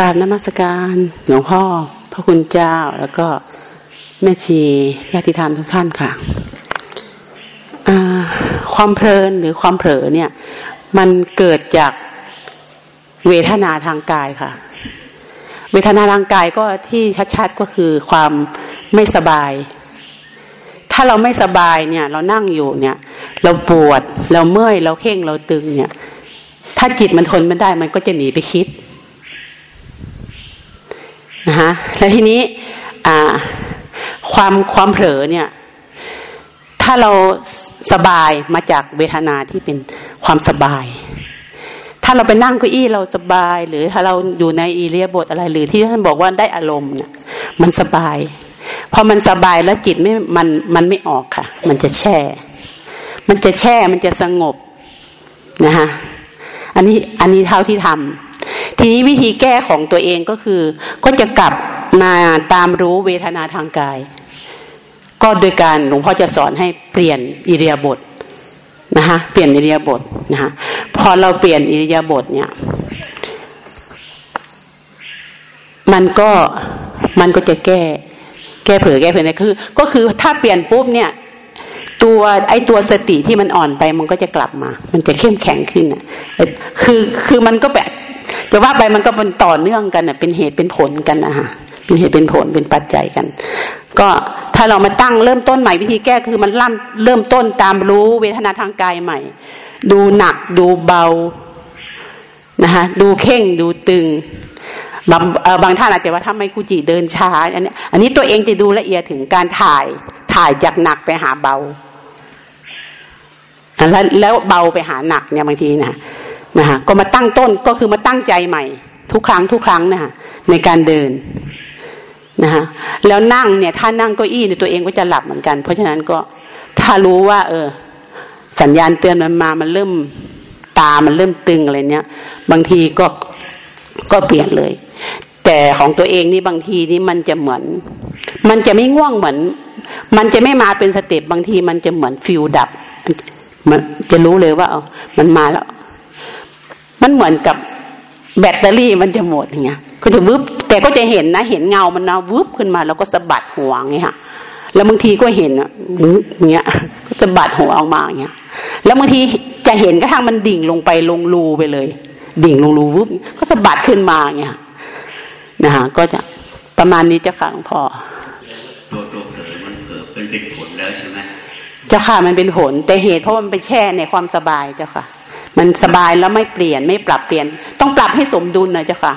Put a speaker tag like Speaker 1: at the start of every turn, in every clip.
Speaker 1: กราบนมัสการหลวงพ่อ พระคุณเจ้าแล้วก็แม่ชีญาติธรรมทุกท่านค่ะความเพลินหรือความเผลอเนี่ย มันเกิดจากเวทนาทางกายค่ะ เวทนาทางกายก็ที่ชัดๆก็คือความไม่สบาย ถ้าเราไม่สบายเนี่ย เรานั่งอยู่เนี่ย เราปวด เราเมื่อยเราเข่งเราตึงเนี่ย ถ้าจิตมันทนไม่ได้มันก็จะหนีไปคิด นะคะแล้วทีนี้ความความเผลอเนี่ย ถ้าเราสบายมาจากเวทนาที่เป็นความสบาย ถ้าเราไปนั่งเก้าอี้เราสบาย หรือถ้าเราอยู่ในอีเรียบทอะไร หรือที่ท่านบอกว่าได้อารมณ์เนี่ยมันสบายพอมันสบายแล้วจิตไม่มันมันไม่ออกค่ะ มันจะแช่ มันจะแช่มันจะสงบนะคะอันนี้อันนี้เท่าที่ทำ ทีนี้วิธีแก้ของตัวเองก็คือ ก็จะกลับมาตามรู้เวทนาทางกาย ก็โดยการหลวงพ่อจะสอนให้เปลี่ยนอิเรียบทนะคะเปลี่ยนอิเรียบทนะคะพอเราเปลี่ยนอิริยาบถเนี่ยมันก็มันก็จะแก้ แก้เผลอแก้เผลอเนี่ยคือ ก็คือถ้าเปลี่ยนปุ๊บเนี่ย ตัวไอตัวสติที่มันอ่อนไป มันก็จะกลับมา มันจะเข้มแข็งขึ้นอะคือคือมันก็แบบ จะว่าไปมันก็เป็นต่อเนื่องกันอะเป็นเหตุเป็นผลกันนะฮะเป็นเหตุเป็นผลเป็นปัจจัยกัน ก็ถ้าเรามาตั้งเริ่มต้นใหม่วิธีแก้คือมันล่ำเริ่มต้นตามรู้เวทนาทางกายใหม่ ดูหนักดูเบานะคะดูเข่งดูตึงบางบางท่านอาจจะว่าทำไมคุจิเดินช้าอันนี้อันนี้ตัวเองจะดูละเอียดถึงการถ่ายถ่ายจากหนักไปหาเบาแล้วแล้วเบาไปหาหนักเนี่ยบางทีนะ นะคะก็มาตั้งต้นก็คือมาตั้งใจใหม่ ทุกครั้งทุกครั้งนะคะในการเดินนะคะแล้วนั่งเนี่ยถ้านั่งเก้าอี้เนี่ยตัวเองก็จะหลับเหมือนกัน เพราะฉะนั้นก็ถ้ารู้ว่า เออ สัญญาณเตือนมันมามันเริ่มตามันเริ่มตึงอะไรเนี้ยบางทีก็ก็เปลี่ยนเลย แต่ของตัวเองนี่บางทีนี่มันจะเหมือน มันจะไม่ง่วงเหมือน มันจะไม่มาเป็น step บางทีมันจะเหมือนไฟดับ มันจะรู้เลยว่าเออมันมาแล้ว มันเหมือนกับแบตเตอรี่มันจะหมดอย่างเงี้ยก็จะวึบแต่ก็จะเห็นนะ เห็นเงามันนะวึบขึ้นมา แล้วก็สะบัดหัวอย่างเงี้ยแล้วบางทีก็เห็นอะอย่างเงี้ยก็จะบัดหัวออกมาอย่างเงี้ยแล้วบางทีจะเห็นกระทั่งมันดิ่งลงไปลงรูไปเลย ดิ่งลงรูวึบก็สะบัดขึ้นมาอย่างเงี้ยนะฮะก็จะประมาณนี้เจ้าค่ะหลวงพ่อ
Speaker 2: ตัวตัวเผลอมันเผลอเป็นเป็นผลแล้วใช่ไหม
Speaker 1: เจ้าค่ะมันเป็นผลแต่เหตุเพราะมันไปแช่ในความสบายเจ้าค่ะ มันสบายแล้วไม่เปลี่ยนไม่ปรับเปลี่ยน ต้องปรับให้สมดุลนะเจ้าค่ะ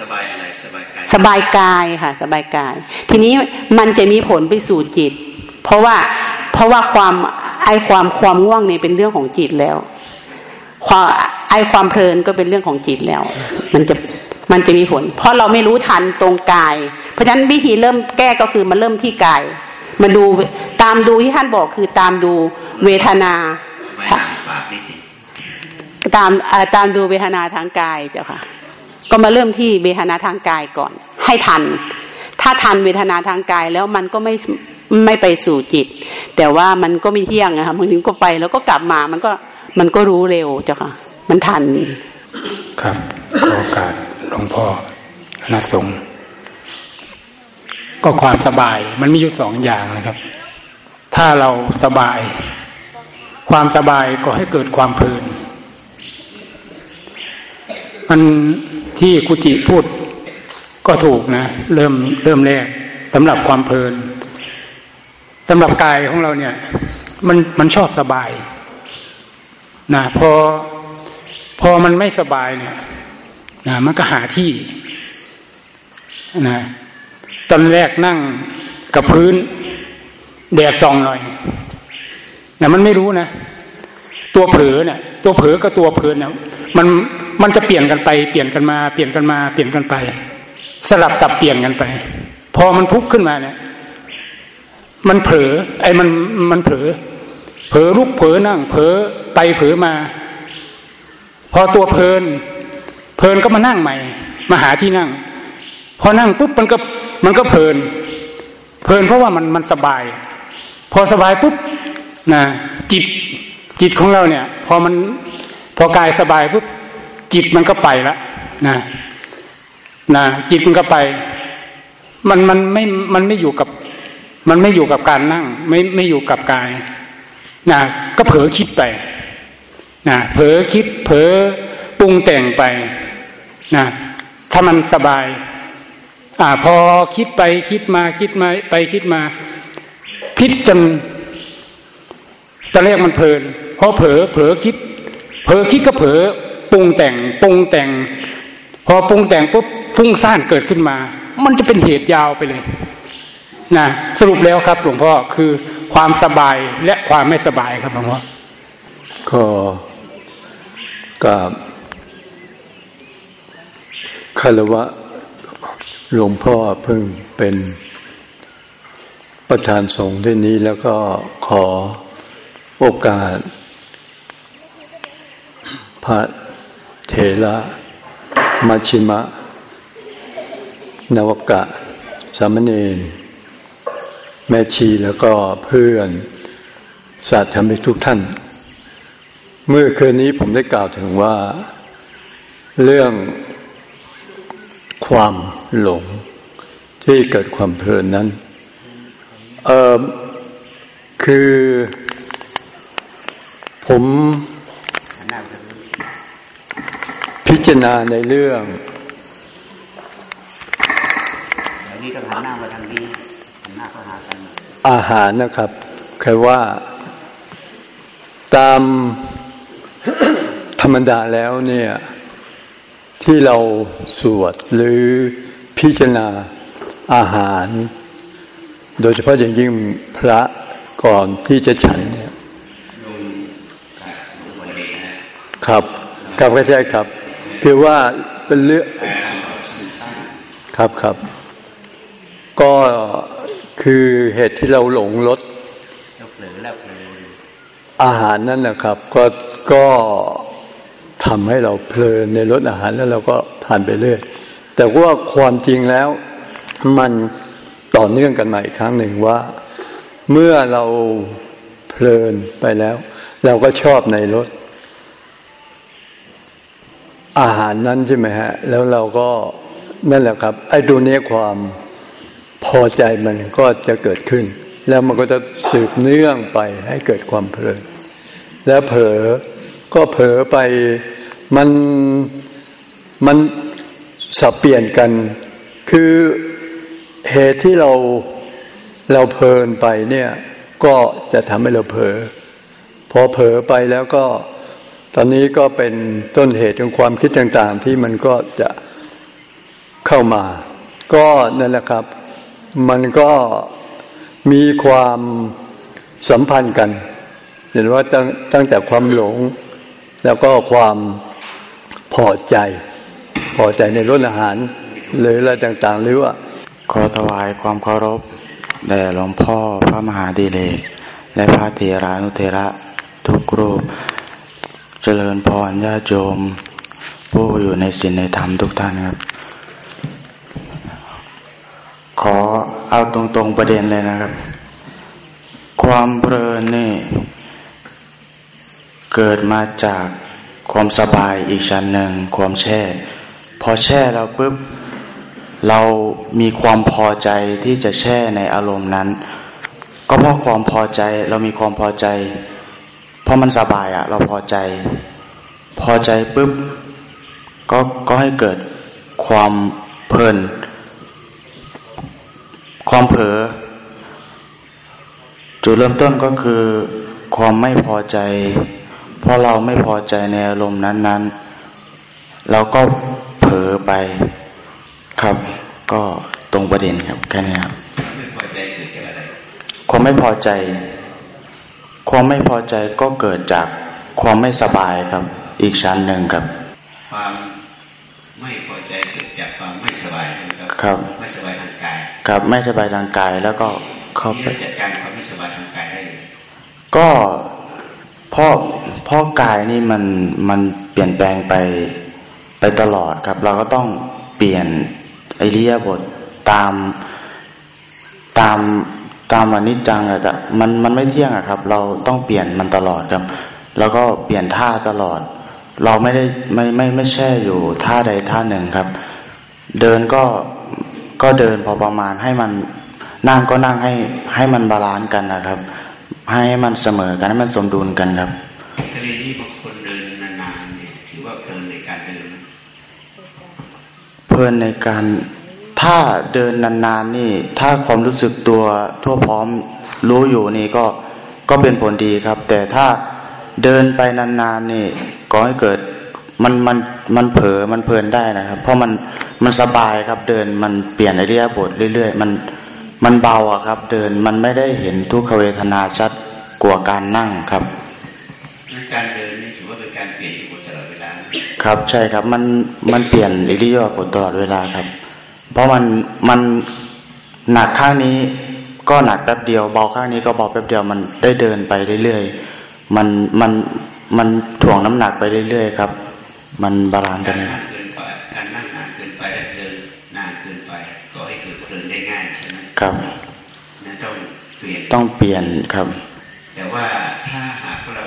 Speaker 2: สบายอะไรสบายกาย
Speaker 1: สบายกายค่ะ สบายกาย ทีนี้มันจะมีผลไปสู่จิต เพราะว่าเพราะว่าความไอความความง่วงเนี่ยเป็นเรื่องของจิตแล้วความไอความเพลินก็เป็นเรื่องของจิตแล้ว มันจะมันจะมีผล เพราะเราไม่รู้ทันตรงกาย เพราะฉะนั้นวิธีเริ่มแก้ก็คือมันเริ่มที่กายมาดูตามดูที่ท่านบอกคือตามดูเวทนา ตามตามดูเวทนาทางกายเจ้าค่ะ ก็มาเริ่มที่เวทนาทางกายก่อน ให้ทัน ถ้าทันเวทนาทางกายแล้วมันก็ไม่ไม่ไปสู่จิต แต่ว่ามันก็ไม่เที่ยงนะคะบางทีก็ไปแล้วก็กลับมามันก็มันก็รู้เร็วเจ้าค่ะ มันทัน
Speaker 3: ครับขอโอกาสหลวงพ่อคณสงฆ์ก็ความสบายมันมีอยู่สองอย่างนะครับ ถ้าเราสบาย ความสบายก็ให้เกิดความเพลิน มันที่กุจิพูดก็ถูกนะ เริ่มเริ่มแรกสำหรับความเพลินสำหรับกายของเราเนี่ย มันมันชอบสบายนะพอพอมันไม่สบายเนี่ยนะมันก็หาที่นะตอนแรกนั่งกับพื้น แดดส่องหน่อยนะมันไม่รู้นะ ตัวเผลอเนี่ยตัวเผลอกับตัวเพลินเนี่ยมัน มันจะเปลี่ยนกันไปเปลี่ยนกันมาเปลี่ยนกันมาเปลี่ยนกันไป สลับสับเปลี่ยนกันไป พอมันทุกข์ขึ้นมาเนี่ย มันเผลอไอ้มันมันเผลอเผลอลุกเผลอนั่ง เผลอไปเผลอมา พอตัวเพลิน เพลินก็มานั่งใหม่ มาหาที่นั่ง พอนั่งปุ๊บมันก็มันก็เพลิน เพลินเพราะว่ามันมันสบาย พอสบายปุ๊บนะจิตจิตของเราเนี่ย พอมันพอกายสบายปุ๊บ จิตมันก็ไปแล้วนะนะจิตมันก็ไป มันมันไม่มันไม่อยู่กับ มันไม่อยู่กับการนั่ง ไม่ไม่อยู่กับกายนะก็เผลอคิดไปนะเผลอคิด เผลอปรุงแต่งไปนะถ้ามันสบายอ่าพอคิดไปคิดมาคิดมาไปคิดมา คิดจนตอนแรกมันเพลินพอเผลอเผลอคิด เผลอคิดก็เผลอ ปรุงแต่งปรุงแต่ง พอปรุงแต่งปุ๊บฟุ้งซ่านเกิดขึ้นมา มันจะเป็นเหตุยาวไปเลยนะสรุปแล้วครับหลวงพ่อคือความสบายและความไม่สบายครับหลวงพ่อ
Speaker 4: ก็กับคารวะหลวงพ่อเพิ่งเป็นประธานสงฆ์ที่นี้แล้วก็ขอโอกาสพระ เถระมัชิมะ นวกะ สามเณรแม่ชีแล้วก็เพื่อนสาธรรมิกทุกท่าน เมื่อคืนนี้ผมได้กล่าวถึงว่า เรื่องความหลงที่เกิดความเพลินนั้น เออคือผม จารณาในเรื่องอาหารนะครับคือว่า ตามธรรมดาแล้วเนี่ย ที่เราสวดหรือพิจารณาอาหาร โดยเฉพาะอย่างยิ่งพระก่อนที่จะฉันเนี่ย ครับครับก็ใช่ครับ คือว่าเป็นเรื่องครับครับ ก็คือเหตุที่เราหลงรสอาหารนั่นนะครับ ก็ก็ทำให้เราเพลินในรสอาหารแล้วเราก็ทานไปเรื่อยแต่ว่าความจริงแล้วมันต่อเนื่องกันมาอีกครั้งหนึ่งว่า เมื่อเราเพลินไปแล้ว เราก็ชอบในรส อาหารนั้นใช่ไหมฮะ แล้วเราก็นั่นแหละครับ ไอ้ดูเนี้ความพอใจมันก็จะเกิดขึ้น แล้วมันก็จะสืบเนื่องไปให้เกิดความเพลินแล้วเผลอก็เผลอไปมันมันสับเปลี่ยนกัน คือเหตุที่เราเราเพลินไปเนี่ย ก็จะทำให้เราเผลอพอเผลอไปแล้วก็ ตอนนี้ก็เป็นต้นเหตุของความคิดต่างๆ ที่มันก็จะเข้ามา ก็นั่นแหละครับ มันก็มีความสัมพันธ์กัน เห็นว่าตั้งตั้งแต่ความหลง แล้วก็ความพอใจ พอใจในรสอาหาร หรืออะไรต่างๆ หรือว่า
Speaker 5: ขอถวายความเคารพแด่หลวงพ่อพระมหาดีเลกและพระเถรานุเถระทุกรูป เจริญพรญาโยม ผู้อยู่ในศีลในธรรมทุกท่านครับ ขอเอาตรงๆประเด็นเลยนะครับ ความเพลินนี่ เกิดมาจากความสบายอีกชั้นหนึ่งความแช่ พอแช่เราปุ๊บ เรามีความพอใจที่จะแช่ในอารมณ์นั้น ก็เพราะความพอใจเรามีความพอใจ พราะมันสบายอะเราพอใจ พอใจปุ๊บก็ก็ให้เกิดความเพลิน ความเผลอจุดเริ่มต้นก็คือความไม่พอใจเพราะเราไม่พอใจในอารมณ์นั้น ๆ เราก็เผลอไปครับ ก็ตรงประเด็นครับแค่นี้ครับความไม่พอใจ ความไม่พอใจก็เกิดจากความไม่สบายครับ อีกชั้นหนึ่งครับ
Speaker 2: ความไม่พอใจเกิดจากความไม่สบาย
Speaker 5: ครับ
Speaker 2: ไม่สบายทางกาย
Speaker 5: ครับไม่สบายทางกายแล้วก็เข้าไป
Speaker 2: จัดการความไม่สบายทางกายได้
Speaker 5: ก็เพราะเพราะกายนี่มันมันเปลี่ยนแปลงไปไปตลอดครับ เราก็ต้องเปลี่ยนไอเรียบทตามตาม ตามอนิจจังอะแต่มันมันไม่เที่ยงอะครับ เราต้องเปลี่ยนมันตลอดครับ แล้วก็เปลี่ยนท่าตลอด เราไม่ได้ไม่ไม่ไม่แช่อยู่ท่าใดท่าหนึ่งครับ เดินก็ก็เดินพอประมาณให้มันนั่งก็นั่งให้ให้มัน balance กันนะครับ ให้มันเสมอกันให้มันสมดุลกันครับ
Speaker 2: กรณีที่บางคนเดินนานๆเนี่ยถือว่าเพลินในการเดิน
Speaker 5: เพลินในการ ถ้าเดินนานๆนี่ ถ้าความรู้สึกตัวทั่วพร้อมรู้อยู่นี่ก็ก็เป็นผลดีครับ แต่ถ้าเดินไปนานๆนี่ก็ให้เกิดมันมันมันเผลอมันเพลินได้นะครับ เพราะมันมันสบายครับเดินมันเปลี่ยนอริยบทเรื่อย ๆ มันมันเบาอะครับ เดินมันไม่ได้เห็นทุกขเวทนาชัดกว่าการนั่งครับ
Speaker 2: การเดินนี่ถือว่าเป็นการเปลี่ยนอิริยาบถตลอดเวลา
Speaker 5: ครับใช่ครับมันมันเปลี่ยนอิริยาบถตลอดเวลาครับ เพราะมันมันหนักข้างนี้ก็หนักแป๊บเดียวเบาข้างนี้ก็เบาแป๊บเดียวมันได้เดินไปเรื่อยๆมันมันมันถ่วงน้ำหนักไปเรื่อยๆครับ มัน balance กัน
Speaker 2: เกินไปการนั่งนานเกินไปและเดินนานเกินไปก็ให้เกิดเพลินได้ง่ายใช่ไหม
Speaker 5: ครับ
Speaker 2: นั่นต้องเปลี่ยน
Speaker 5: ต้องเปลี่ยนครับ
Speaker 2: แต่ว่าถ้าหากเรา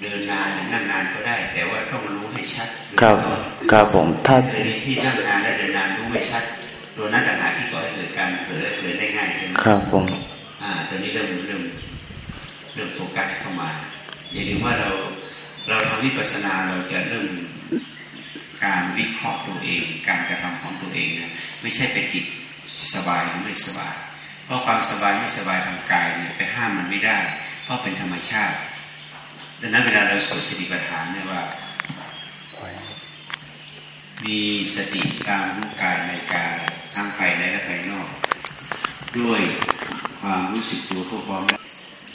Speaker 2: เดินนานนั่งนานก็ได้ แต่ว่าต้องรู้ให้ชัด
Speaker 5: ครับครับผมถ้า
Speaker 2: ในที่นั่งนานและเดินนานรู้ ไม่ชัด ตัวนั้นต่างหากที่ก่อให้เกิดการเผลอเผลอได้ง่ายใช่ไหม
Speaker 5: ครับผม
Speaker 2: อ่าตอนนี้เริ่มเริ่มเริ่มโฟกัสเข้ามาอย่าลืมว่าเราเราทำวิปัสสนาเราจะเริ่มการวิเคราะห์ตัวเอง การกระทำของตัวเองนะไม่ใช่ไปติดสบายหรือไม่สบาย เพราะความสบายไม่สบายทางกายเนี่ยไปห้ามมันไม่ได้ เพราะเป็นธรรมชาติดังนั้นเวลาเราสวดสติปัฏฐานเนี่ยว่า มีสติตามรู้กายในกายทั้งภายในและภายนอก ด้วยความรู้สึกตัวทั่วพร้อม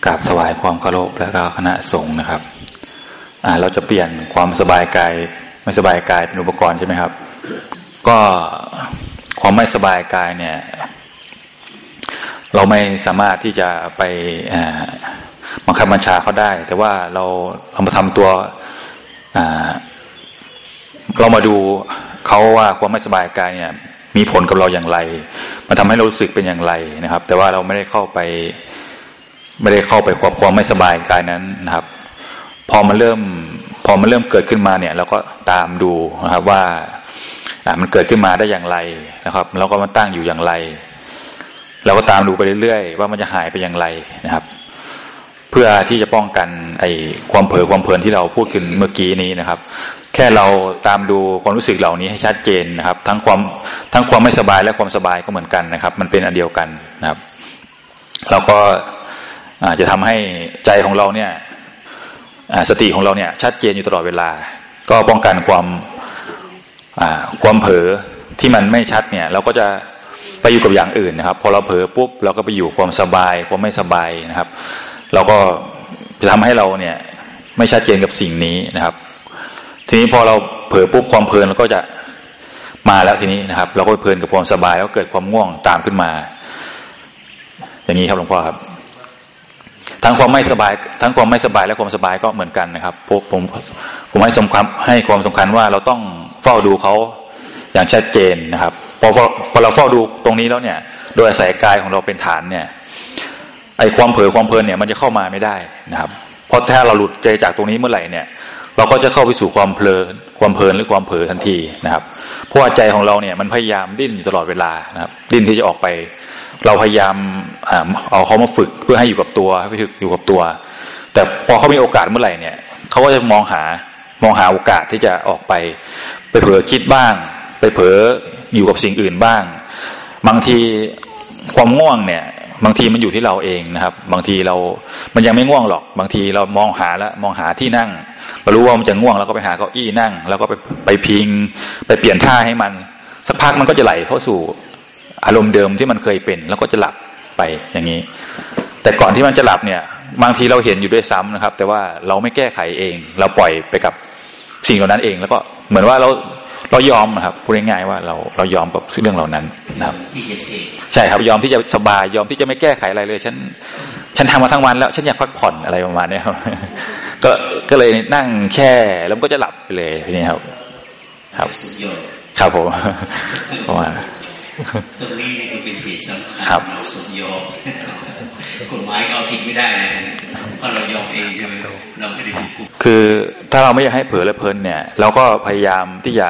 Speaker 6: กราบถวายความเคารพและก็คณะสงฆ์นะครับอ่าเราจะเปลี่ยนความสบายกายไม่สบายกายเป็นอุปกรณ์ใช่ไหมครับ ก็ความไม่สบายกายเนี่ย เราไม่สามารถที่จะไปบังคับบัญชาเขาได้ แต่ว่าเราเรามาทำตัว เรามาดูเขาว่าความไม่สบายกายเนี่ย มีผลกับเราอย่างไรมันทำให้เรารู้สึกเป็นอย่างไรนะครับ แต่ว่าเราไม่ได้เข้าไป ไม่ได้เข้าไปควบความไม่สบายกายนั้นนะครับ พอมันเริ่ม พอมันเริ่มเกิดขึ้นมาเนี่ยเราก็ตามดูนะครับว่ามันเกิดขึ้นมาได้อย่างไรนะครับ แล้วก็มันตั้งอยู่อย่างไร เราก็ตามดูไปเรื่อยๆว่ามันจะหายไปอย่างไรนะครับ เพื่อที่จะป้องกันไอ้ความเผลอความเพลินที่เราพูดกันเมื่อกี้นี้นะครับ ค่เราตามดูความรู้สึกเหล่านี้ให้ชัดเจนนะครับ ทั้งความทั้งความไม่สบายและความสบายก็เหมือนกันนะครับ มันเป็นอันเดียวกันนะครับ เราก็อาจจะทำให้ใจของเราเนี่ยสติของเราเนี่ยชัดเจนอยู่ตลอดเวลา ก็ป้องกันความความเผลอที่มันไม่ชัดเนี่ย เราก็จะไปอยู่กับอย่างอื่นนะครับ พอเราเผลอปุ๊บเราก็ไปอยู่ความสบายความไม่สบายนะครับ เราก็จะทำให้เราเนี่ยไม่ชัดเจนกับสิ่งนี้นะครับ ทีนี้พอเราเผลอปุ๊บความเพลินเราก็จะมาแล้วทีนี้นะครับ เราก็เพลินกับความสบายแล้วเกิดความง่วงตามขึ้นมา อย่างนี้ครับหลวงพ่อครับ ทั้งความไม่สบาย ทั้งความไม่สบายและความสบายก็เหมือนกันนะครับผมผมให้สำคัญให้ความสำคัญว่าเราต้องเฝ้าดูเขาอย่างชัดเจนนะครับพอพอเราเฝ้าดูตรงนี้แล้วเนี่ย โดยอาศัยกายของเราเป็นฐานเนี่ย ไอความเผลอความเพลินเนี่ยมันจะเข้ามาไม่ได้นะครับ เพราะถ้าเราหลุดใจจากตรงนี้เมื่อไหร่เนี่ย เราก็จะเข้าไปสู่ความเพลินความเพลินหรือความเผลอทันทีนะครับ เพราะว่าใจของเราเนี่ยมันพยายามดิ้นอยู่ตลอดเวลานะครับ ดิ้นที่จะออกไป เราพยายามเอาเขามาฝึกเพื่อให้อยู่กับตัวให้ฝึกอยู่กับตัว แต่พอเขามีโอกาสเมื่อไหร่เนี่ยเขาก็จะมองหามองหาโอกาสที่จะออกไป ไปเผลอคิดบ้าง ไปเผลออยู่กับสิ่งอื่นบ้าง บางทีความง่วงเนี่ยบางทีมันอยู่ที่เราเองนะครับ บางทีเรา มันยังไม่ง่วงหรอก บางทีเรามองหาแล้วมองหาที่นั่ง เรารู้ว่ามันจะง่วงแล้วก็ไปหาเก้าอี้นั่ง แล้วก็ไปไปพิง ไปเปลี่ยนท่าให้มัน สักพักมันก็จะไหลเข้าสู่อารมณ์เดิมที่มันเคยเป็น แล้วก็จะหลับไปอย่างนี้ แต่ก่อนที่มันจะหลับเนี่ย บางทีเราเห็นอยู่ด้วยซ้ำนะครับ แต่ว่าเราไม่แก้ไขเอง เราปล่อยไปกับสิ่งเหล่านั้นเอง แล้วก็เหมือนว่าเราเรายอมนะครับพูดง่ายๆว่าเราเรายอมกับเรื่องเหล่านั้นนะครับใช่ครับยอมที่จะสบายยอมที่จะไม่แก้ไขอะไรเลย ฉัน ฉันทำมาทั้งวันแล้ว ฉันอยากพักผ่อนอะไรประมาณนี้ครับ ก็ก็เลยนั่งแช่แล้วก็จะหลับไปเลยทีนี้ครับ ครับ ครับผม
Speaker 2: เพราะว่าตรงนี้นี่คือเป็นเหตุสำคัญเราสมยอมกฎหมายก็เอาผิดไม่ได้เลยเพราะเรายอมเองใช่ไหมเราไม่ได้เป็น
Speaker 6: คือถ้าเราไม่อยากให้เผลอและเพลินเนี่ย เราก็พยายามที่จะ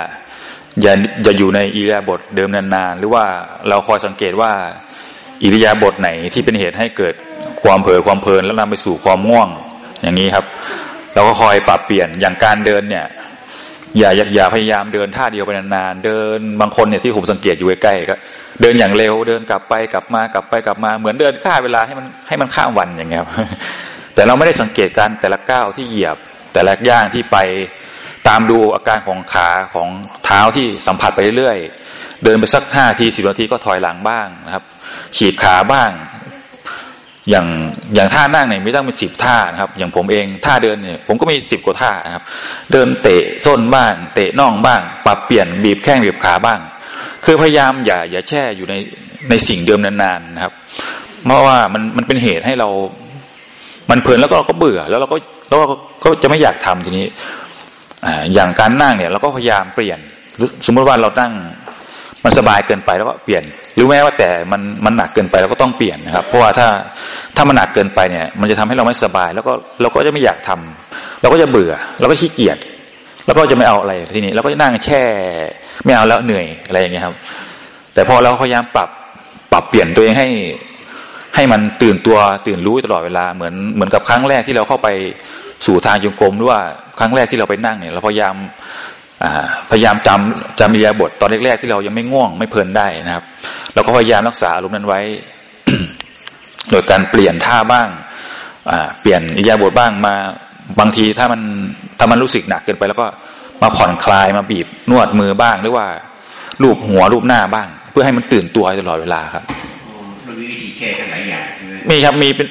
Speaker 6: อย่าอย่าอยู่ในอิริยาบถเดิมนานๆ หรือว่าเราคอยสังเกตว่า อิริยาบถไหนที่เป็นเหตุให้เกิดความเผลอความเพลินแล้วนำไปสู่ความง่วง อย่างนี้ครับ เราก็คอยปรับเปลี่ยนอย่างการเดินเนี่ย อย่าอย่าพยายามเดินท่าเดียวไปนานๆเดินบางคนเนี่ยที่ผมสังเกตอยู่ใกล้ๆก็เดินอย่างเร็วเดินกลับไปกลับมากลับไปกลับมา เหมือนเดินฆ่าเวลาให้มันให้มันข้ามวันอย่างเงี้ยครับแต่เราไม่ได้สังเกตการแต่ละก้าวที่เหยียบ แต่ละย่างที่ไปตามดูอาการของขาของเท้าที่สัมผัสไปเรื่อยๆเดินไปสักห้าทีสิบนาทีก็ถอยหลังบ้างนะครับฉีกขาบ้าง อย่างอย่างท่านั่งเนี่ยไม่ต้องเป็นสิบท่านะครับ อย่างผมเองท่าเดินเนี่ยผมก็มีสิบกว่าท่านะครับ เดินเตะส้นบ้าง เตะน่องบ้าง ปรับเปลี่ยนบีบแข้งบีบขาบ้าง คือพยายามอย่าอย่าแช่อยู่ในในสิ่งเดิมนานๆนะครับ เพราะว่ามันมันเป็นเหตุให้เรา มันเพลินแล้วก็เราก็เบื่อ แล้วเราก็แล้วก็ก็จะไม่อยากทำทีนี้อย่างการนั่งเนี่ยเราก็พยายามเปลี่ยน สมมติว่าเรานั่ง มันสบายเกินไปแล้วก็เปลี่ยน หรือแม้ว่าแต่มันมันหนักเกินไปเราก็ต้องเปลี่ยนนะครับ เพราะว่าถ้าถ้ามันหนักเกินไปเนี่ย มันจะทำให้เราไม่สบาย แล้วก็เราก็จะไม่อยากทำเราก็จะเบื่อเราก็ขี้เกียจแล้วก็จะไม่เอาอะไรทีนี้เราก็จะนั่งแช่ไม่เอาแล้วเหนื่อยอะไรอย่างเงี้ยครับ แต่พอเราพยายามปรับปรับเปลี่ยนตัวเองให้ให้มันตื่นตัวตื่นรู้ตลอดเวลาเหมือนเหมือนกับครั้งแรกที่เราเข้าไปสู่ทางยงกลมหรือว่าครั้งแรกที่เราไปนั่งเนี่ยเราพยายาม พยายามจำจำมียาบทตอนแรกๆที่เรายังไม่ง่วงไม่เพลินได้นะครับ เราก็พยายามรักษาอารมณ์นั้นไว้ โดยการเปลี่ยนท่าบ้างเปลี่ยนอิยาบทบ้างมาบางทีถ้ามันถ้ามันรู้สึกหนักเกินไป แล้วก็มาผ่อนคลายมาบีบนวดมือบ้าง หรือว่ารูปหัวรูปหน้าบ้าง เพื่อให้มันตื่นตัวตลอดเวลาครับ
Speaker 2: เรามีวิธีแก้กันหลายอย่างใช่ไหม
Speaker 6: มีครับมีเป็น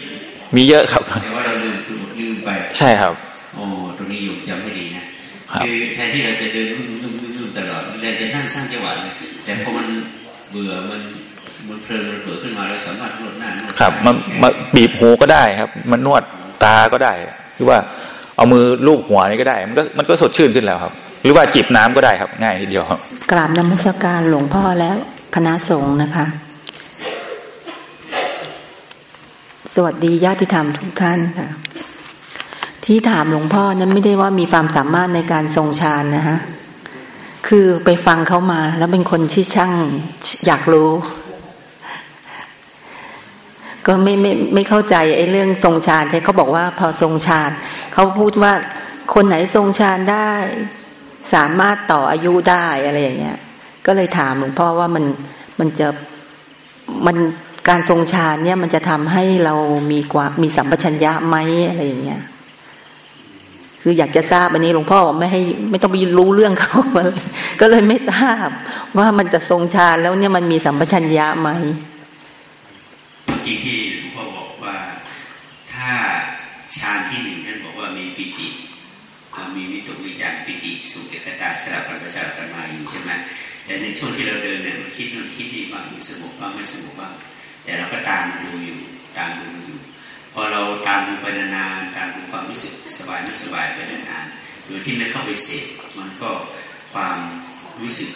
Speaker 6: มีเยอะครับ
Speaker 2: แต่ว่าเราลืมลืมไป
Speaker 6: ใช่ครับ
Speaker 2: โอ้ตรงนี้อยู่จำไม่ดีนะ คือแทนที่เราจะเดินนุ่มๆๆตลอดเราจะนั่งสร้างจังหวะแต่พอมันเบื่อมันมันเพลินมันเบื่อขึ้นมาเราสามารถนวดหน้านวด
Speaker 6: ครับมันมาบีบหูก็ได้ครับ มันนวดตาก็ได้หรือว่าเอามือลูบหัวนี่ก็ได้ มันก็มันก็สดชื่นขึ้นแล้วครับ หรือว่าจิบน้ำก็ได้ครับ ง่ายทีเดียวครับ
Speaker 7: กราบนมัสการหลวงพ่อแล้วคณะสงฆ์นะคะ สวัสดีญาติธรรมทุกท่านค่ะ ที่ถามหลวงพ่อนั้นไม่ได้ว่ามีความสามารถในการทรงฌานนะฮะ คือไปฟังเขามา แล้วเป็นคนที่ช่างอยากรู้ ก็ไม่ไม่ไม่เข้าใจไอ้เรื่องทรงฌานที่เขาบอกว่าพอทรงฌานเขาพูดว่าคนไหนทรงฌานได้ สามารถต่ออายุได้อะไรอย่างเงี้ย ก็เลยถามหลวงพ่อว่ามันมันจะมันการทรงฌานเนี่ยมันจะทำให้เรามีกว่ามีสัมปชัญญะไหมอะไรอย่างเงี้ย คืออยากจะทราบอันนี้หลวงพ่อไม่ให้ไม่ต้องไปรู้เรื่องเขาเลยก็เลยไม่ทราบ ว่ามันจะทรงฌานแล้วเนี่ยมันมีสัมปชัญญะไหม
Speaker 2: ที่ที่หลวงพ่อบอกว่าถ้าฌานที่หนึ่งท่านบอกว่ามีปิติมีวิตกวิจารปิติสุขเอกตาสลับกันไปสลับกันมาอยู่ใช่ไหมแต่ในช่วงที่เราเดินเนี่ยคิดนู่นคิดนี่บ้างมีสงบบ้างไม่สงบบ้างแต่เราก็ตามดูอยู่ตามดูอยู่ อเราตามดูไปนานๆตามดูความรู้สึกสบายไม่สบายไปนานๆโดยที่ไม่เข้าไปเสพมันก็ความรู้สึก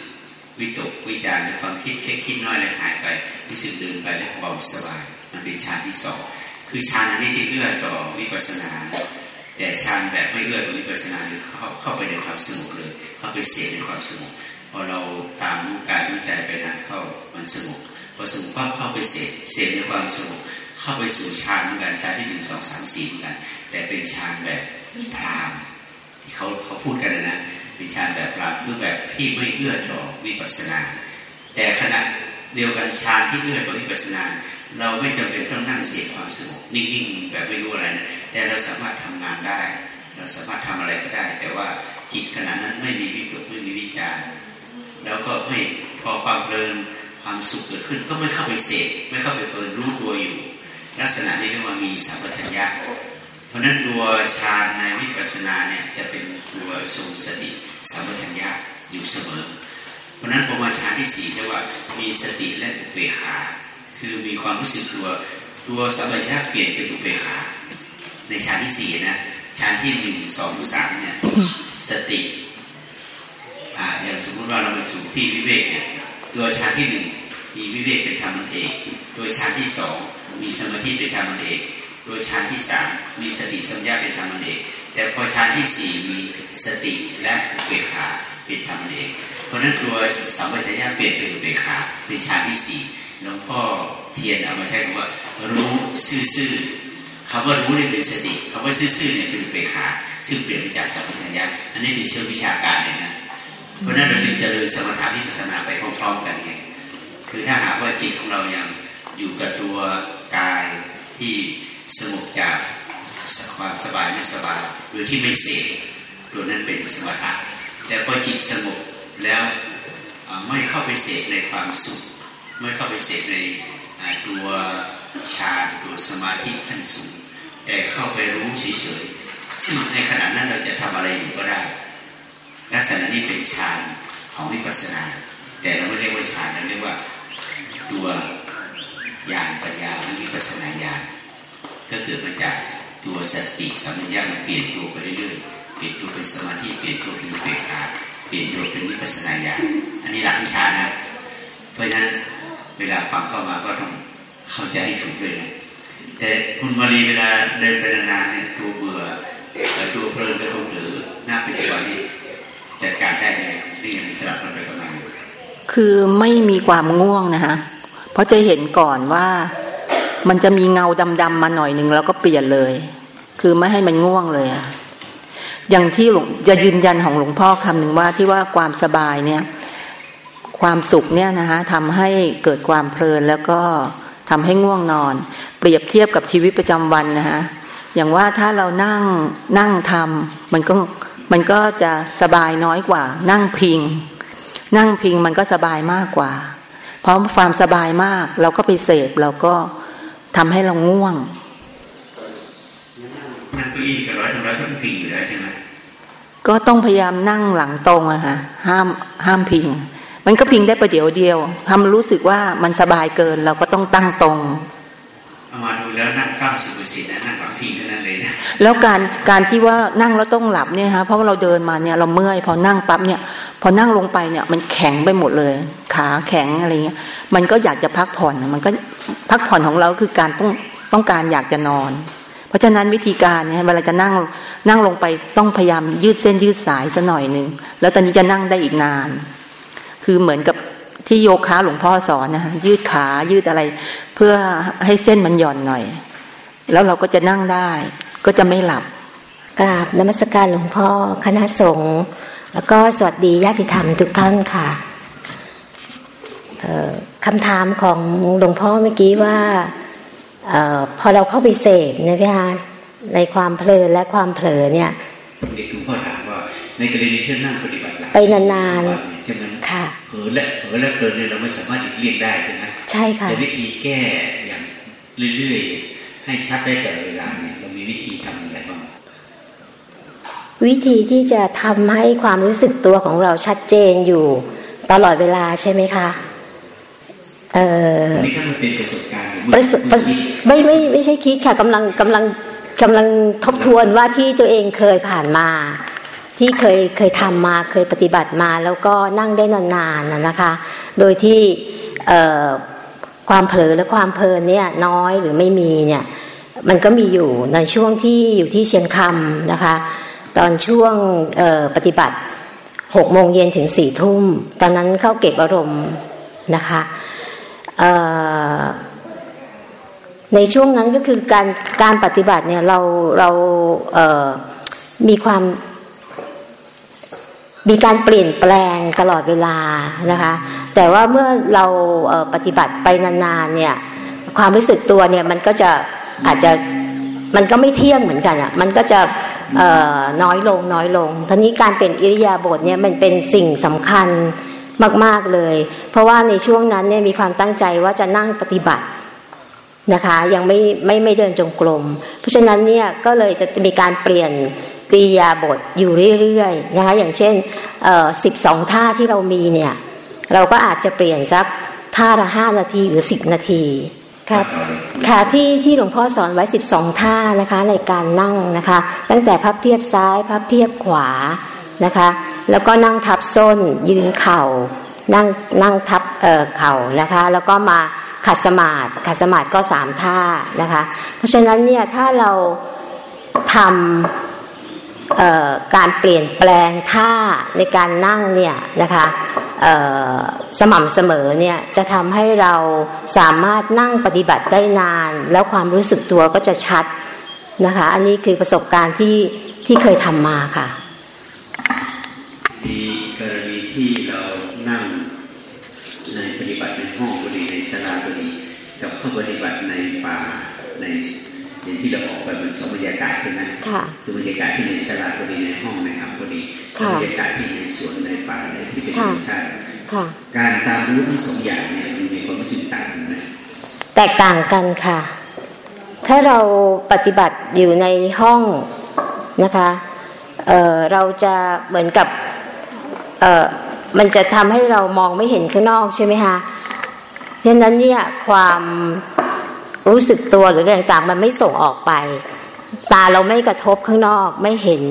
Speaker 2: วิตกวิจารในความคิดแค่คิดน้อยเลยหายไปรู้สึกเดินไปแล้วเบาสบาย มันเป็นฌานที่สองคือฌานนี้ที่เอื้อต่อวิปัสสนา แต่ฌานแบบไม่เอื้อต่อวิปัสสนาคือเข้าเข้าไปในความสงบเลย เข้าไปเสพในความสงบพอเราตามรู้กายรู้ใจไปนานเข้ามันสงบพอสงบก็เข้าไปเสพเสพในความสงบ เข้าไปสู่ฌานเหมือนกันฌานที่หนึ่งสองสามสี่เหมือนกันแต่เป็นฌานแบบพรามที่เขาเขาพูดกันนะเป็นฌานแบบพรามคือแบบที่ไม่เอื้อต่อวิปัสสนา แต่ขณะเดียวกันฌานที่เอื้อต่อวิปัสสนา เราไม่จำเป็นต้องนั่งเสียความสงบนิ่งๆแบบไม่รู้อะไรนะแต่เราสามารถทำงานได้ เราสามารถทำอะไรก็ได้ แต่ว่าจิตขณะนั้นไม่มีวิตกไม่มีวิจารแล้วก็ไม่พอความเพลินความสุขเกิดขึ้นก็ไม่เข้าไปเสพไม่เข้าไปเปิดรู้ตัวอยู่ ลักษณะนี้เรียกว่ามีสัมปชัญญะเพราะนั้นตัวฌานในวิปัสสนาเนี่ยจะเป็นตัวทรงสติสัมปชัญญะอยู่เสมอ เพราะนั้นพอมาฌานที่สี่เรียกว่ามีสติและอุเบกขาคือมีความรู้สึกตัวตัวสัมปชัญญะเปลี่ยนเป็นอุเบกขาในฌานที่สี่นะฌานที่หนึ่งสองสามเนี่ยสติอ่าอย่างสมมติว่าเราไปสู่ที่วิเวกเนี่ยตัวฌานที่หนึ่งมีวิเวกเป็นธรรมเอกตัวฌานที่สอง มีสมาธิเป็นธรรมเอกโดยชั้นที่สามมีสติสัมยาเป็นธรรมเอกแต่พอชั้นที่สี่มีสติและอุเบกขาเป็นธรรมเอกเพราะนั้นตัวสัมปชัญญะเปลี่ยนเป็นอุเบกขาเป็นฌานที่สี่หลวงพ่อเทียนเอามาใช้คำว่า รู้ซื่อๆคำว่ารู้เนี่ยเป็นสติคำว่าซื่อๆเนี่ยเป็นอุเบกขาซึ่งเปลี่ยนไปจากสัมปชัญญะอันนี้เป็นเชิงวิชาการเลยนะเพราะนั้นเราจึงเจริญสมถะวิปัสสนาไปพร้อมๆกันไงคือถ้าหากว่าจิตของเรายังอยู่กับตัว กายที่สงบจากความสบายไม่สบายหรือที่ไม่เสพตัวนั้นเป็นสมถะแต่พอจิตสงบแล้วไม่เข้าไปเสพในความสุข ไม่เข้าไปเสพในตัวฌานตัวสมาธิขั้นสูง แต่เข้าไปรู้เฉยๆซึ่งในขณะนั้นเราจะทำอะไรอยู่ก็ได้ลักษณะนี้เป็นฌานของวิปัสสนา แต่เราไม่เรียกว่าฌานเราเรียกว่าตัว ญาณปัญญาหรือวิปัสนาญาณก็เกิดมาจากตัวสติสัมปชัญะมันเปลี่ยนตัวไปเรื่อยๆเปลี่ยนตัวเป็นสมาธิเปลี่ยนตัวเป็นเปรขาเปลี่ยนตัวเป็นวิปัสนาญาณอันนี้หลักวิชานะเพราะฉะนั้นเวลาฟังเข้ามาก็ต้องเข้าใจให้ถูกด้วยนะแต่คุณมารีเวลาเดินไปนานๆเนี่ยตัวเบื่อตัวเพลินตัวหรือหน้าปัจจุบันนี้จัดการได้ไหมนี่ยังสลับกันไปกันมา
Speaker 7: คือไม่มีความง่วงนะคะ เพราะจะเห็นก่อนว่ามันจะมีเงาดำๆมาหน่อยหนึ่งแล้วก็เปลี่ยนเลย คือไม่ให้มันง่วงเลยอะอย่างที่หลวงจะยืนยันของหลวงพ่อคำหนึ่งว่าที่ว่าความสบายเนี่ย ความสุขเนี่ยนะคะทำให้เกิดความเพลินแล้วก็ทำให้ง่วงนอน เปรียบเทียบกับชีวิตประจำวันนะคะอย่างว่าถ้าเรานั่งนั่งทำมันก็มันก็จะสบายน้อยกว่า นั่งพิง นั่งพิงมันก็สบายมากกว่า เพราะความสบายมาก เราก็ไปเสพเราก็ทำให้เราง่วง
Speaker 2: นั่งเก้าอี้กับร้อยทั้งร้อยก็ต้องพิงอยู่แล้วใช่ไหม
Speaker 7: ก็ต้องพยายามนั่งหลังตรงอะค่ะห้ามห้ามพิง มันก็พิงได้ประเดี๋ยวเดียวทำรู้สึกว่ามันสบายเกินเราก็ต้องตั้งตรง
Speaker 2: เอามาดูแล้วนั่งเก้าสิบเปอร์เซ็นต์นะนั่งหลังพิงเท่านั้นเลยนะ
Speaker 7: แล้วการการที่ว่านั่งแล้วต้องหลับเนี่ยฮะเพราะว่าเราเดินมาเนี่ยเราเมื่อยพอนั่งปั๊บเนี่ย พอนั่งลงไปเนี่ยมันแข็งไปหมดเลย ขาแข็งอะไรเงี้ย มันก็อยากจะพักผ่อน มันก็พักผ่อนของเราคือการต้องต้องการอยากจะนอน เพราะฉะนั้นวิธีการเนี่ยเวลาจะนั่งนั่งลงไปต้องพยายามยืดเส้นยืดสายสัหน่อยหนึ่งแล้วตอนนี้จะนั่งได้อีกนาน คือเหมือนกับที่โยคะหลวงพ่อสอนนะคะยืดขายืดอะไร เพื่อให้เส้นมันหย่อนหน่อย แล้วเราก็จะนั่งได้ ก็จะไม่หลับ
Speaker 8: กราบนมัสการหลวงพ่อคณะสงฆ์แล้วก็สวัสดีญาติธรรมทุกท่านค่ะ คำถามของหลวงพ่อเมื่อกี้ว่าอพอเราเข้าไปเสพนะพี่ฮะในความเพลินและความเผลอเนี่ย
Speaker 2: เด็กหลวงพ่อถามว่าในกรณีที่นั่งปฏิบัติ
Speaker 8: ไปนาน
Speaker 2: ๆใช่ไหม
Speaker 8: ค่ะ
Speaker 2: เผลอและเผลอและเพลินเนี่ยเราไม่สามารถหลีกเลี่ยงได้ใช่ไหม
Speaker 8: ใช่ค่ะแต่
Speaker 2: วิธีแก้อย่างเรื่อยๆ ให้ชัดได้แต่เวลาเนี่ยเรามีวิธีทำอะไรบ้าง
Speaker 8: วิธีที่จะทำให้ความรู้สึกตัวของเราชัดเจนอยู่ตลอดเวลาใช่ไหมคะ
Speaker 2: เออนี่ก็มันเป็นประสบการณ์
Speaker 8: ไม่ไม่ไม่ใช่คิดค่ะกำลังกำลังกำลังทบทวนว่าที่ตัวเองเคยผ่านมา ที่เคยเคยทำมาเคยปฏิบัติมา แล้วก็นั่งได้นานๆนะคะ โดยที่ความเผลอและความเพลินเนี่ยน้อยหรือไม่มีเนี่ยมันก็มีอยู่ในช่วงที่อยู่ที่เชียงคำนะคะ ตอนช่วงปฏิบัติหกโมงเย็นถึงสี่ทุ่ม ตอนนั้นเข้าเก็บอารมณ์นะคะ ในช่วงนั้นก็คือการการปฏิบัติเนี่ยเราเราเมีความมีการเปลี่ยนแปลงตลอดเวลานะคะ แต่ว่าเมื่อเราปฏิบัติไปนานๆเนี่ยความรู้สึกตัวเนี่ยมันก็จะอาจจะมันก็ไม่เที่ยงเหมือนกันอะ่ะมันก็จะน้อยลงน้อยลงทีนี้การเป็นอิริยาบถเนี่ยมันเป็นสิ่งสำคัญ มาก ๆเลย เพราะว่าในช่วงนั้นเนี่ยมีความตั้งใจว่าจะนั่งปฏิบัตินะคะยังไม่ไม่ไม่เดินจงกรมเพราะฉะนั้นเนี่ยก็เลยจะมีการเปลี่ยนกริยาบทอยู่เรื่อยๆนะคะอย่างเช่นสิบสองท่าที่เรามีเนี่ยเราก็อาจจะเปลี่ยนสักท่าละห้านาทีหรือสิบนาทีค่ะค่ะที่ที่หลวงพ่อสอนไว้สิบสองท่านะคะในการนั่งนะคะ ตั้งแต่พับเพียบซ้ายพับเพียบขวานะคะ แล้วก็นั่งทับส้น ยืนเข่า นั่งนั่งทับเอ่อเข่านะคะ แล้วก็มาขัดสมาธิขัดสมาธิก็สามท่านะคะ เพราะฉะนั้นเนี่ยถ้าเราทำการเปลี่ยนแปลงท่าในการนั่งเนี่ยนะคะสม่ำเสมอเนี่ยจะทำให้เราสามารถนั่งปฏิบัติได้นาน แล้วความรู้สึกตัวก็จะชัดนะคะ อันนี้คือประสบการณ์ที่ที่เคยทำมาค่ะ
Speaker 2: ที่เราออกไปมันสองบรรยากาศใช่ไหมคือบรรยากาศที่ในสลาก็ดีในห้องในอับก็ดีบรรยากาศที่ในสวนในป่าในที่เป็นธรรมชาติการตามรู้ทั้งสองอย่างเนี่ยมันมีความรู้สึกต่างกันไหม
Speaker 8: แตกต่างกันค่ะ ถ้าเราปฏิบัติอยู่ในห้องนะคะเเราจะเหมือนกับมันจะทำให้เรามองไม่เห็นข้างนอกใช่ไหมคะเพราะนั้นเนี่ยความ รู้สึกตัวหรืออะไรต่างๆ มันไม่ส่งออกไป ตาเราไม่กระทบข้างนอกไม่เห็น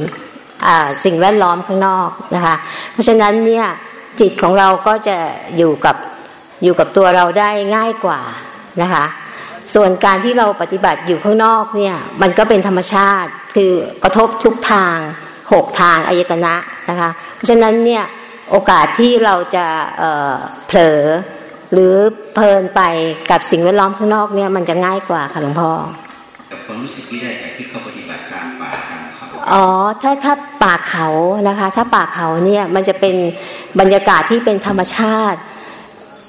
Speaker 8: สิ่งแวดล้อมข้างนอกนะคะ เพราะฉะนั้นเนี่ยจิตของเราก็จะอยู่กับอยู่กับตัวเราได้ง่ายกว่านะคะ ส่วนการที่เราปฏิบัติอยู่ข้างนอกเนี่ยมันก็เป็นธรรมชาติคือกระทบทุกทางหกทางอายตนะนะคะ เพราะฉะนั้นเนี่ยโอกาสที่เราจะเผลอ หรือเพลินไปกับสิ่งแวดล้อมข้างนอกเนี่ยมันจะง่ายกว่าค่ะหลวงพ่อ
Speaker 2: กับความรู้สึกที่ได้จากที่เขาปฏิบัติกลางป่ากลางเขา
Speaker 8: อ๋อถ้าถ้าป่าเขานะคะ ถ้าป่าเขาเนี่ยมันจะเป็นบรรยากาศที่เป็นธรรมชาติ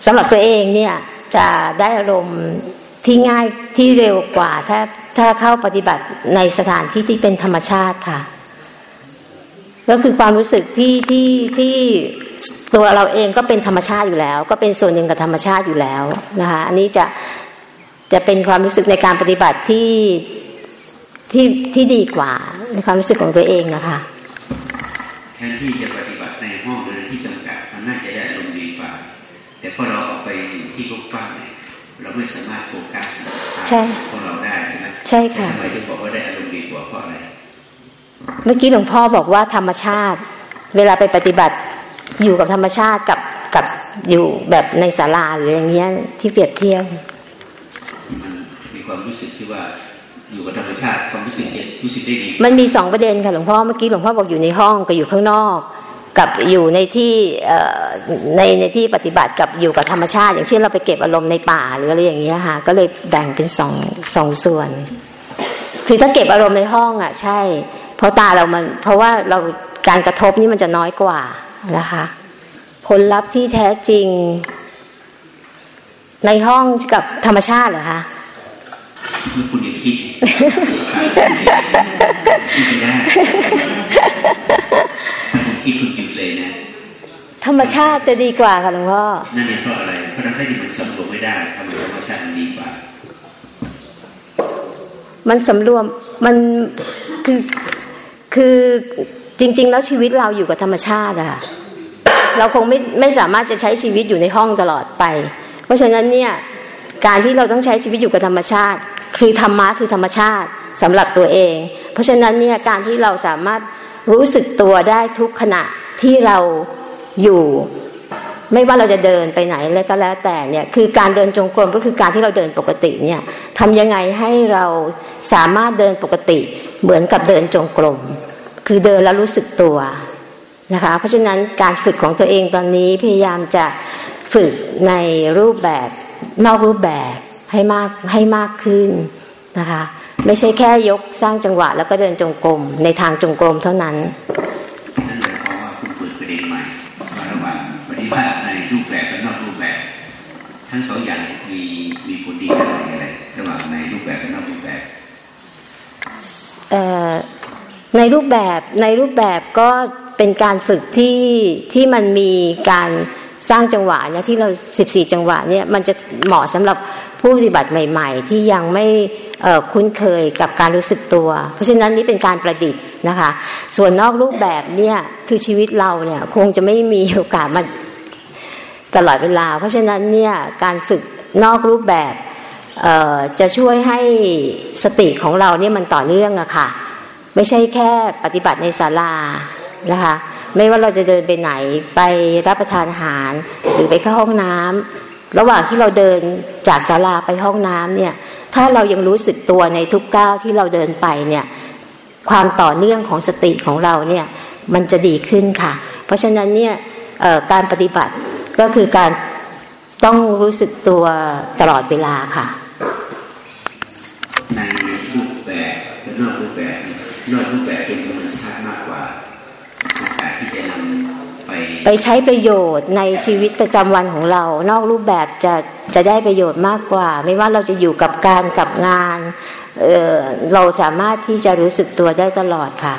Speaker 8: สำหรับตัวเองเนี่ยจะได้อารมณ์ที่ง่ายที่เร็วกว่า ถ้าถ้าเข้าปฏิบัติในสถานที่ที่เป็นธรรมชาติค่ะ ก็คือความรู้สึกที่ที่ที่ ตัวเราเองก็เป็นธรรมชาติอยู่แล้ว ก็เป็นส่วนหนึ่งกับธรรมชาติอยู่แล้วนะคะอันนี้จะจะเป็นความรู้สึกในการปฏิบัติที่ที่ที่ดีกว่าในความรู้สึกของตัวเองนะคะ
Speaker 2: แทนที่จะปฏิบัติในห้องหรือที่จำกัดมันน่าจะได้อารมณ์ดีกว่าแต่พอเราออกไปที่กว้างเราไม่สามารถโฟกัส
Speaker 8: ใช่
Speaker 2: พวกเราได้ใช่ไหม
Speaker 8: ใช่ค่ะ
Speaker 2: ทำไมถึงบอกว่าได้อารมณ์ดีกว่าเพราะอะไร
Speaker 8: เมื่อกี้หลวงพ่อบอกว่าธรรมชาติ เวลาไปปฏิบัติ อยู่กับธรรมชาติกับกับอยู่แบบในศาลาหรืออย่างเงี้ยที่เปรียบเทียบ
Speaker 2: มีความรู้สึกที่ว่าอยู่กับธรรมชาติความรู้สึกรู้สึกได้ดี
Speaker 8: มันมีสองประเด็นค่ะหลวงพ่อเมื่อกี้หลวงพ่อบอกอยู่ในห้องกับอยู่ข้างนอก กับอยู่ในที่ในในที่ปฏิบัติกับอยู่กับธรรมชาติ อย่างเช่นเราไปเก็บอารมณ์ในป่าหรืออะไรอย่างเงี้ยค่ะก็เลยแบ่งเป็นสองสองส่วน คือถ้าเก็บอารมณ์ในห้องอะใช่ เพราะตาเรามันเพราะว่าเราการกระทบนี่มันจะน้อยกว่า นะคะ ผลลัพธ์ที่แท้จริง ในห้องกับธรรมชาติเหรอคะ
Speaker 2: คุณอย่าคิดคิดไม่ได้คุณคิดคุณหยุดเลยนะ
Speaker 8: ธรรมชาติจะดีกว่าค่ะหลวงพ่อ
Speaker 2: นั่นเป็นเพราะอะไร เพราะนั้นที่มันสำรวมไม่ได้ทำธรรมชาติมันดีกว่า
Speaker 8: มันสำรวม มันคือ คือ จริง ๆ แล้วชีวิตเราอยู่กับธรรมชาติอะเราคงไม่ไม่สามารถจะใช้ชีวิตอยู่ในห้องตลอดไป เพราะฉะนั้นเนี่ยการที่เราต้องใช้ชีวิตอยู่กับธรรมชาติ คือธรรมะคือธรรมชาติสำหรับตัวเอง เพราะฉะนั้นเนี่ยการที่เราสามารถรู้สึกตัวได้ทุกขณะที่เราอยู่ ไม่ว่าเราจะเดินไปไหนแล้วก็แล้วแต่เนี่ยคือการเดินจงกรมก็คือการที่เราเดินปกติเนี่ยทำยังไงให้เราสามารถเดินปกติเหมือนกับเดินจงกรม คือเดินแล้วรู้สึกตัวนะคะ เพราะฉะนั้นการฝึกของตัวเองตอนนี้พยายามจะฝึกในรูปแบบนอกรูปแบบให้มากให้มากขึ้นนะคะ ไม่ใช่แค่ยกสร้างจังหวะ แล้วก็เดินจงกรมในทางจงกรมเท่านั้น
Speaker 2: นั่นหมายความว่าคุณเปิดประเด็นใหม่ระหว่างปฏิบัติในรูปแบบและนอกรูปแบบทั้งสองอย่างมีมีผลดีอะไรอะไรระหว่างในรูปแบบและนอกรูปแบบ
Speaker 8: ในรูปแบบในรูปแบบก็เป็นการฝึกที่ที่มันมีการสร้างจังหวะเนี่ยที่เราสิบสี่จังหวะเนี่ยมันจะเหมาะสำหรับผู้ปฏิบัติใหม่ ๆ ที่ยังไม่คุ้นเคยกับการรู้สึกตัว เพราะฉะนั้นนี่เป็นการประดิษฐ์นะคะ ส่วนนอกรูปแบบเนี่ยคือชีวิตเราเนี่ยคงจะไม่มีโอกาสมาตลอดเวลา เพราะฉะนั้นเนี่ยการฝึกนอกรูปแบบจะช่วยให้สติของเราเนี่ยมันต่อเนื่องอะค่ะ ไม่ใช่แค่ปฏิบัติในศาลานะคะ ไม่ว่าเราจะเดินไปไหนไปรับประทานอาหาร หรือไปเข้าห้องน้ำระหว่างที่เราเดินจากศาลาไปห้องน้ำเนี่ย ถ้าเรายังรู้สึกตัวในทุกก้าวที่เราเดินไปเนี่ย ความต่อเนื่องของสติของเราเนี่ยมันจะดีขึ้นค่ะ เพราะฉะนั้นเนี่ยการปฏิบัติก็คือการต้องรู้สึกตัวตลอดเวลาค่ะ
Speaker 2: ในรูปแบบนอกรูปแบบ นอกรูปแบบเป็นธรรมชาติมากกว่าการที่จะนำไป
Speaker 8: ไปใช้ประโยชน์ในชีวิตประจำวันของเรา นอกรูปแบบจะจะได้ประโยชน์มากกว่า ไม่ว่าเราจะอยู่กับการกับงานเเราสามารถที่จะรู้สึกตัวได้ตลอดค่ะ